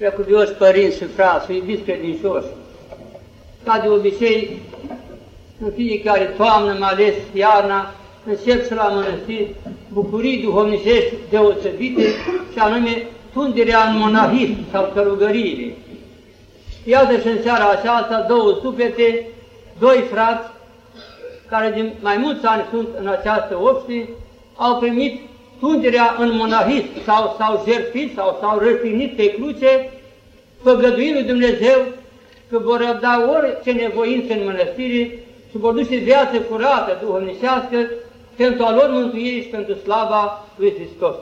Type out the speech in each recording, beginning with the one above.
Preacuvioși părinți și frați și iubiți credincioși, ca de obicei, în fiecare toamnă, mai ales iarna, încep să la mănăstiri bucurii duhovnicești deosebite, și anume tunderea în monahism sau călugăriile. Iată și în seara aceasta două suflete, doi frați, care din mai mulți ani sunt în această opție, au primit tunderea în monahism sau s-au jertfit sau s-au răstignit pe cruce, făgăduind lui Dumnezeu că vor răbda orice nevoință în mănăstire și vor duce viață curată, duhovnicească, pentru a lor mântuire și pentru slava lui Hristos.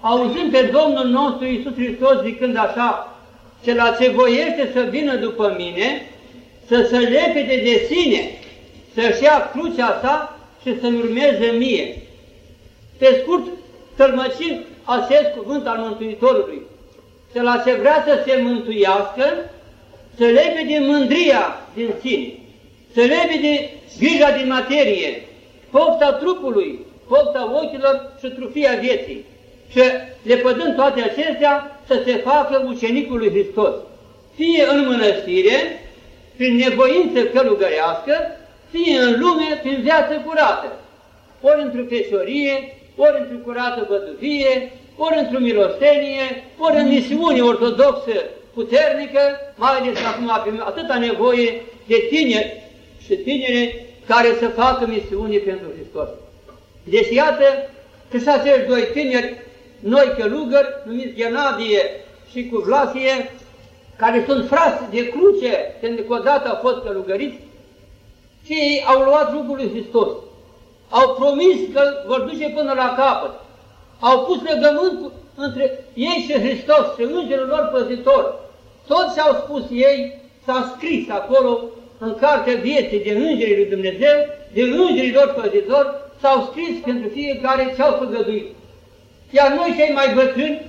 Auzim pe Domnul nostru Iisus Hristos zicând așa, la ce voiește să vină după mine, să se lepede de sine, să-și ia crucea sa și să-mi urmeze mie. Pe scurt, tălmăcind acest cuvânt al Mântuitorului, la ce vrea să se mântuiască, să lepede mândria din sine, să lepede grija din materie, pofta trupului, pofta ochilor și trufia vieții. Și lepădând toate acestea, să se facă ucenicul lui Hristos. Fie în mănăstire, prin nevoință călugărească, fie în lume, prin viață curată. Ori într-o feșorie, ori într-o curată văduvie, ori într-o milostenie, ori în misiune ortodoxă puternică, mai ales acum avem atâta nevoie de tineri și tinere care să facă misiune pentru Hristos. Deci iată că și acești doi tineri, noi călugări, numiți Genadie și cu Vlasie, care sunt frați de cruce, pentru că odată au fost călugăriți, și ei au luat lucrul lui Hristos. Au promis că vor duce până la capăt. Au pus legământ între ei și Hristos și îngerul lor păzitor. Tot ce au spus ei s-a scris acolo în cartea vieții de îngerii lui Dumnezeu, de îngerii lor păzitor, s-au scris pentru fiecare ce au făgăduit. Iar noi cei mai bătrâni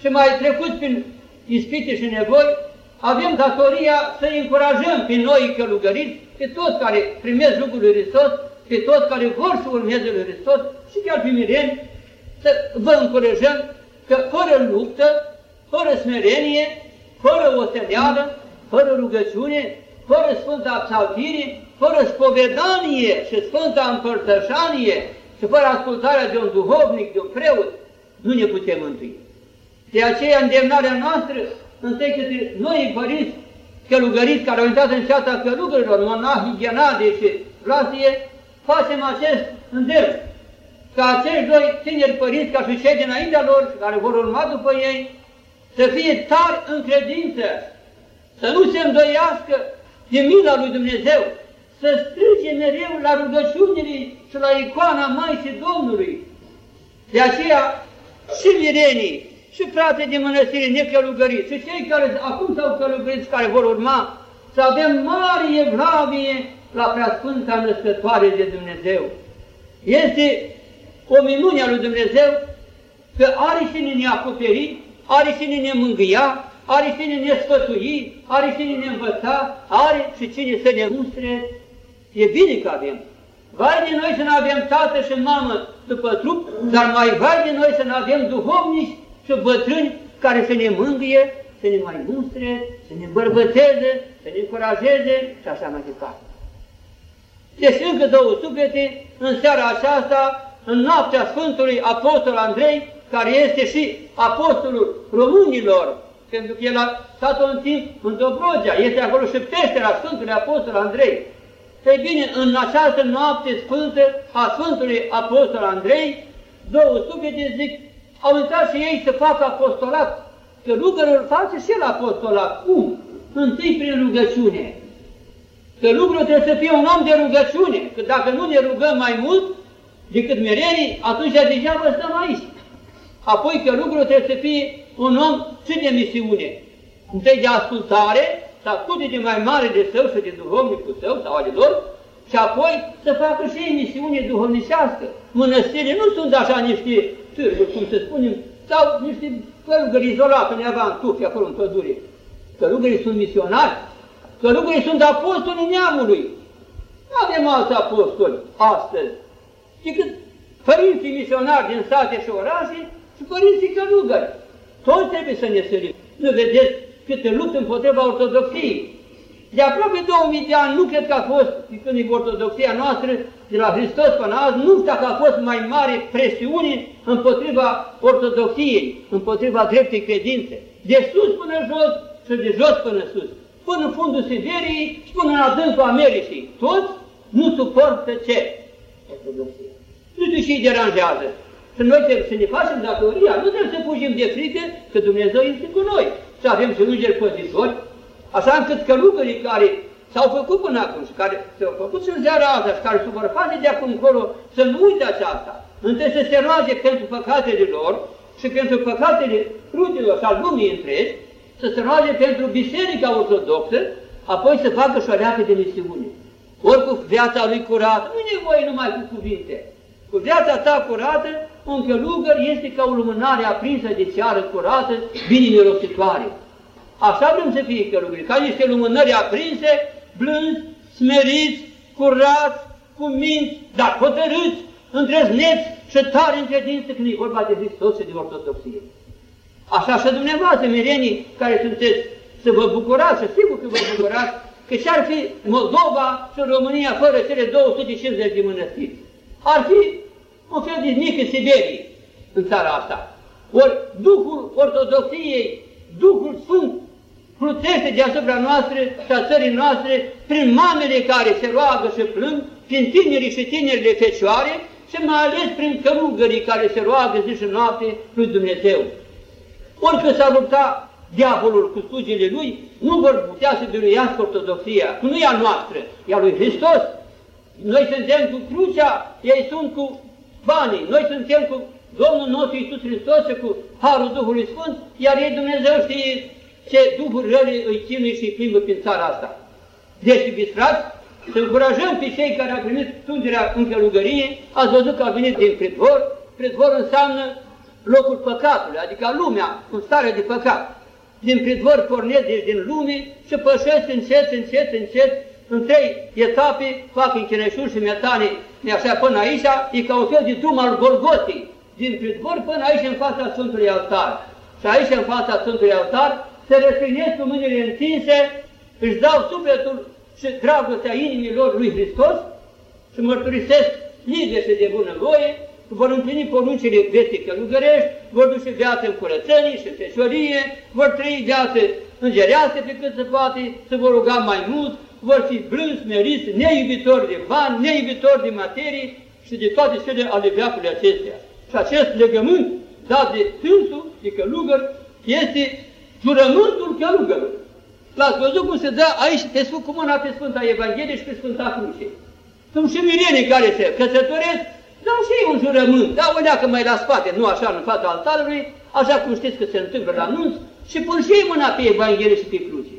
și mai trecuți prin ispite și nevoi, avem datoria să încurajăm pe noi călugăriți, pe toți care primesc lucrul lui Hristos, pe toți care vor să urmeze lui Hristos și chiar pe mireni, să vă încurajăm că fără luptă, fără smerenie, fără osteneală, fără rugăciune, fără Sfânta Psaltire, fără spovedanie și Sfânta Împărtășanie și fără ascultarea de un duhovnic, de un preot, nu ne putem mântui. De aceea îndemnarea noastră, întâi către noi părinți călugăriți care au intrat în ceata călugărilor, monahii, ghenade și vlasie, facem acest îndemn. Ca acești doi tineri părinți, ca și cei dinaintea lor și care vor urma după ei, să fie tari în credință, să nu se îndoiască de mila lui Dumnezeu, să strige mereu la rugăciunile și la icoana Maicii Domnului. De aceea și mirenii, și frate de mănăstire necălugăriți, și cei care acum s-au călugăriți, care vor urma, să avem mare evlavie la preasfânta născătoare de Dumnezeu. Este o minune a lui Dumnezeu că are și ne acoperi, are și ne mângâia, are cine ne sfătui, are cine ne învăța, are și cine să ne mustre. E bine că avem. Vai de noi să ne avem tată și mamă după trup, dar mai vai de noi să ne avem duhovnici și bătrâni care să ne mângâie, să ne mai mustre, să ne bărbăteze, să ne încurajeze și așa mai departe. Deci încă două suflete în seara aceasta, în noaptea Sfântului Apostol Andrei, care este și apostolul românilor, pentru că el a stat un timp în Dobrogea, este acolo și peștera Sfântului Apostol Andrei. Ei bine, în această noapte sfântă a Sfântului Apostol Andrei, două suflete zic, au intrat și ei să facă apostolat, că rugărul face și el apostolat. Cum? Întâi prin rugăciune. Că lucrul trebuie să fie un om de rugăciune, că dacă nu ne rugăm mai mult decât merenii, atunci degeaba stăm aici. Apoi că lucrul trebuie să fie un om și de misiune. Întâi de ascultare, să asculte de mai mare de său și de duhovnicul său sau ale lor, și apoi să facă și ei misiune duhovnicească. Mănăstirile nu sunt așa niște târguri, cum să spunem, sau niște călugări izolate undeva în tufi, acolo în pădure. Călugării sunt misionari, călugării sunt apostolii neamului. Nu avem alți apostoli astăzi, decât părinții misionari din sate și orașe și părinții călugări. Toți trebuie să ne sărim. Nu vedeți câte luptă împotriva ortodoxiei. De aproape 2000 de ani nu cred că a fost, când e ortodoxia noastră, de la Hristos până azi, nu știu dacă a fost mai mare presiune împotriva ortodoxiei, împotriva dreptei credințe. De sus până jos și de jos până sus. Până în fundul Siberiei și până în adâncul Americii. Toți nu suportă ce? Ortodoxia. Nu știu ce îi deranjează. Și noi trebuie să ne facem datoria, nu trebuie să fugim de frică, că Dumnezeu este cu noi. Să avem și îngeri păzitori, așa încât călugării care s-au făcut până acum și care s-au făcut și în ziara asta și care se vor face de acum încolo, să nu uite aceasta. Întâi să se roage pentru păcatele lor și pentru păcatele rudelor și al lumii întregi, să se roage pentru Biserica Ortodoxă, apoi să facă și o de misiune. Ori cu viața lui curată, nu e nevoie numai cu cuvinte. Cu viața ta curată, un călugăr este ca o lumânare aprinsă de ceară curată, bine mirositoare. Așa vrem să fie călugări, ca niște lumânări aprinse, blânzi, smeriți, curați, cu minți, dar hotărâți, îndrăzneți și tare în credință când e vorba de Hristos și de ortodoxie. Așa și dumneavoastră, mirenii care sunteți, să vă bucurați, și sigur că vă bucurați, că ce-ar fi Moldova și România fără cele 250 de mănăstiri? Ar fi un fel de mică Siberie în țara asta. Ori Duhul Ortodoxiei, Duhul Sfânt, plutește deasupra noastre și a țării noastre prin mamele care se roagă și plâng, prin tinerii și tinerile fecioare și mai ales prin călugării care se roagă zi și noapte lui Dumnezeu. Orică s-ar lupta diavolul cu slujile lui, nu vor putea să biruiască ortodoxia, nu e a noastră, e a lui Hristos. Noi suntem cu crucea, ei sunt cu banii, noi suntem cu Domnul nostru Iisus Hristos și cu Harul Duhului Sfânt, iar ei Dumnezeu știe ce duhuri răle îi chinuie și îi plimbă prin țara asta. Deci, iubiți frați, să încurajăm pe cei care au primit tunderea în călugărie, ați văzut că a venit din predvor, predvor înseamnă locul păcatului, adică lumea în stare de păcat. Din predvor pornesc deci din lume și pășesc încet, încet, încet, în trei etape, fac închinășuri și metane, așa până aici, e ca un fel de drum al Golgotei, din predvor până aici în fața Sfântului Altar. Și aici în fața Sfântului Altar se răstignesc cu mâinile întinse, își dau sufletul și dragostea inimilor lui Hristos și mărturisesc liber și de bună voie, vor împlini poruncile vieții călugărești, vor duce viață în curățenie și feșorie, vor trăi viață îngerească pe cât se poate, se vor ruga mai mult, vor fi blânzi, meriți, neiubitori de bani, neiubitori de materie și de toate cele ale veacului acestea. Și acest legământ dat de Sfântul, de călugăr, este jurământul călugărului. L-ați văzut cum se dă aici pe Sfânt cu mâna pe Sfânta Evanghelie și pe Sfânta Cruce. Sunt și mirenii care se căsătoresc, dau și ei un jurământ, dau o leacă mai la spate, nu așa în fața altarului, așa cum știți că se întâmplă la nunț, și pun și ei mâna pe Evanghelie și pe Cruce.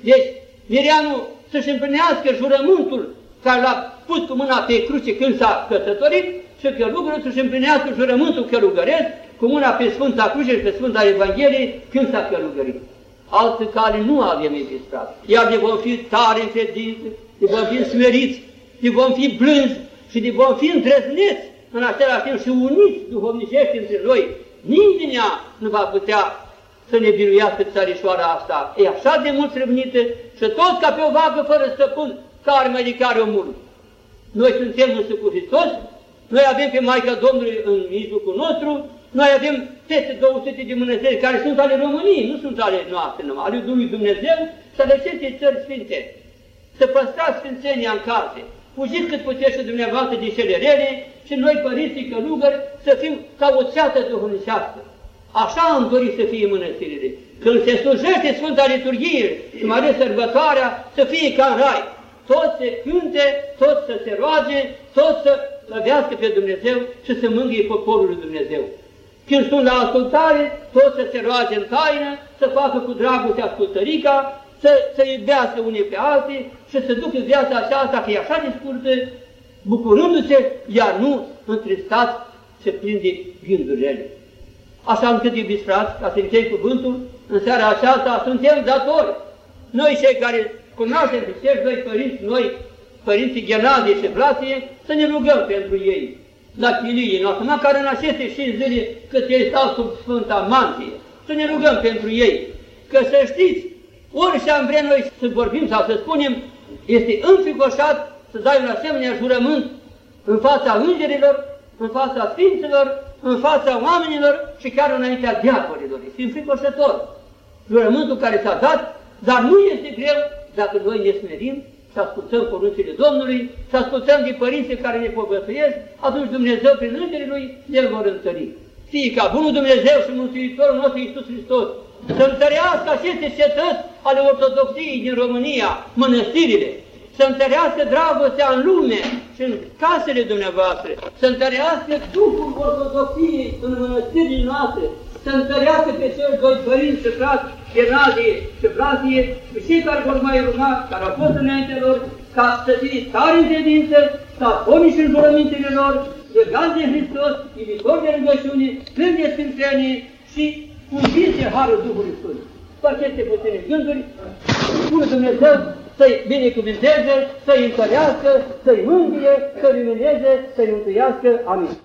Deci, mireanul să-și împlinească jurământul care l-a pus cu mâna pe cruce când s-a căsătorit și călugărul să-și împlinească jurământul călugăresc cu mâna pe Sfânta Cruce și pe Sfânta Evanghelie când s-a călugărit. Altă cale nu avem existat. Iar de vom fi tare în credință, de vom fi smeriți, de vom fi blânzi și de vom fi îndrăzneți în același timp și uniți duhovnicești între noi. Nimeni nu va putea să ne biruiască țarișoara asta. E așa de mult răvnită și tot ca pe o vagă fără stăpân, care mai de care o mult. Noi suntem însă cu Hristos, noi avem pe Maica Domnului în mijlocul nostru, noi avem peste 200 de mănăstiri care sunt ale României, nu sunt ale noastre numai, ale lui Dumnezeu să le acestei țări sfinte. Să păstrați sfințenia în case, fugiți cât puteți și dumneavoastră de cele rele și noi, părinții călugări, să fim ca o țeată duhovnicească. Așa am dorit să fie mănăstirile. Când se slujește Sfânta Liturghie și mai ales sărbătoarea, să fie ca în rai. Toți se cânte, toți să se roage, toți să slăvească pe Dumnezeu și să mângâie poporul lui Dumnezeu. Când sunt la ascultare, toți să se roage în taină, să facă cu dragoste ascultărica, să, să iubească unii pe alții și să ducă viața aceasta, că e așa de scurtă, bucurându-se, iar nu întristați și plin de gânduri rele. Așa încât, iubiți frați, ca să închei cuvântul, în seara aceasta suntem datori. Noi cei care cunoaștem pe cei doi părinți, noi, părinții Ghenadie și Vlasie, să ne rugăm pentru ei, la chiliile noastre, măcar în aceste și zile cât ei stau sub Sfânta Mantie, să ne rugăm pentru ei. că să știți, orice am vrea noi să vorbim sau să spunem, este înfricoșat să dai un asemenea jurământ în fața îngerilor, în fața sfinților, în fața oamenilor și chiar înaintea diavolilor. Este înfricoșător. Jurământul care s-a dat, dar nu este greu dacă noi ne smerim și ascultăm poruncile Domnului, și ascultăm de părinții care ne povățuiesc, atunci Dumnezeu, prin Îngerii Lui, ne vor întări. Fie ca Bunul Dumnezeu și Mântuitorul nostru Iisus Hristos să întărească aceste cetăți ale ortodoxiei din România, mănăstirile, să întărească dragostea în lume și în casele dumneavoastră, să întărească Duhul ortodoxiei în mănăstirile noastre, să întărească pe cei doi părinți și frați, Gernadie și Vlasie, și cei care vor mai urma, care au fost înainte lor, ca să fie tare în credință, să și în jurămintele lor, legați de Hristos, iubitori de rugăciune, plini de sfințenie și ungiți de Harul Duhului Sfânt. Cu aceste puține gânduri, spune Dumnezeu să-i binecuvânteze, să-i întărească, să-i mângâie, să-i lumineze, să-i mântuiască. Amin.